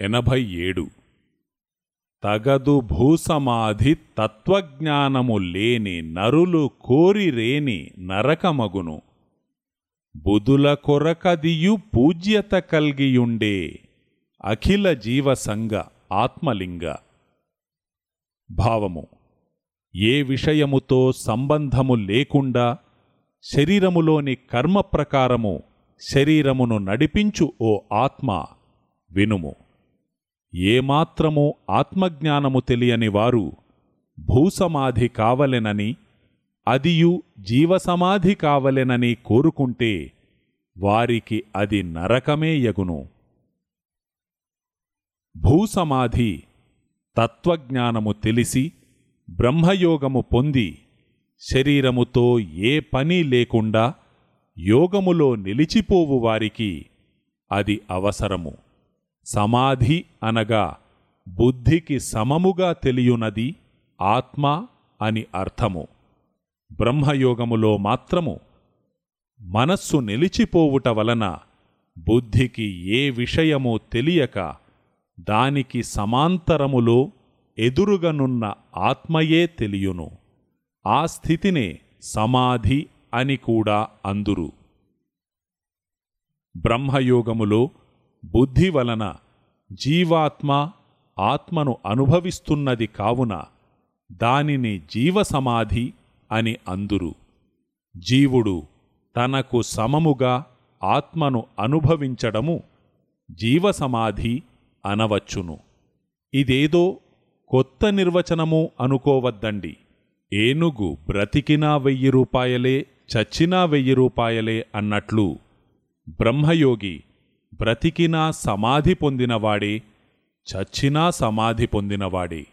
ఎనభై ఏడు తగదు భూసమాధి తత్వజ్ఞానము లేని నరులు కోరిరేని నరకమగును. బుధుల కొరకదియు పూజ్యత కల్గియుండే అఖిల జీవసంగ ఆత్మలింగ. భావము ఏ విషయముతో సంబంధము లేకుండా శరీరములోని కర్మ ప్రకారము శరీరమును నడిపించు ఓ ఆత్మ వినుము. ఏమాత్రము ఆత్మజ్ఞానము తెలియని వారు భూసమాధి కావలెనని అదియు జీవసమాధి కావలెనని కోరుకుంటే వారికి అది నరకమే యగును. భూసమాధి తత్వజ్ఞానము తెలిసి బ్రహ్మయోగము పొంది శరీరముతో ఏ పని లేకుండా యోగములో నిలిచిపోవు వారికి అది అవసరము. సమాధి అనగా బుద్ధికి సమముగా తెలియునది ఆత్మ అని అర్థము. బ్రహ్మయోగములో మాత్రము మనస్సు నిలిచిపోవుట వలన బుద్ధికి ఏ విషయమో తెలియక దానికి సమాంతరములో ఎదురుగనున్న ఆత్మయే తెలియును. ఆ స్థితినే సమాధి అని కూడా అందురు. బ్రహ్మయోగములో బుద్ధి వలన జీవాత్మ ఆత్మను అనుభవిస్తున్నది కావున దానిని జీవసమాధి అని అందురు. జీవుడు తనకు సమముగా ఆత్మను అనుభవించడము జీవసమాధి అనవచ్చును. ఇదేదో కొత్త నిర్వచనము అనుకోవద్దండి. ఏనుగు బ్రతికినా వెయ్యి రూపాయలే చచ్చినా వెయ్యి రూపాయలే అన్నట్లు బ్రహ్మయోగి బ్రతికినా సమాధి పొందినవాడే చచ్చినా సమాధి పొందినవాడే.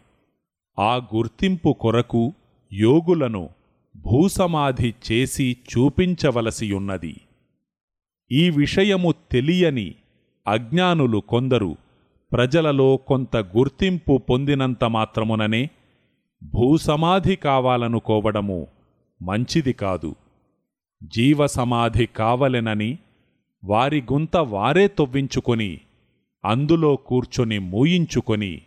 ఆ గుర్తింపు కొరకు యోగులను భూసమాధి చేసి చూపించవలసియున్నది. ఈ విషయము తెలియని అజ్ఞానులు కొందరు ప్రజలలో కొంత గుర్తింపు పొందినంత మాత్రముననే భూసమాధి కావాలనుకోవడము మంచిది కాదు. జీవసమాధి కావలెనని వారి గుంత వారే తొవ్వించుకొని అందులో కూర్చొని మూయించుకొని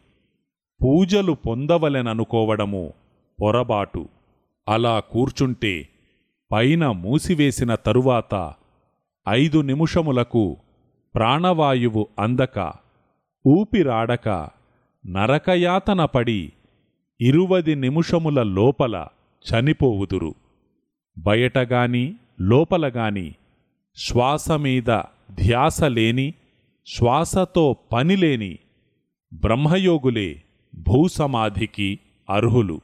పూజలు పొందవలెననుకోవడము పొరబాటు. అలా కూర్చుంటే పైన మూసివేసిన తరువాత ఐదు నిమిషములకు ప్రాణవాయువు అందక ఊపిరాడక నరకయాతన పడి ఇరువది నిమిషముల లోపల చనిపోవుదురు. బయటగాని లోపలగాని శ్వాస మీద ధ్యాస లేని శ్వాసతో పనిలేని బ్రహ్మయోగులే భూసమాధికి అర్హులు.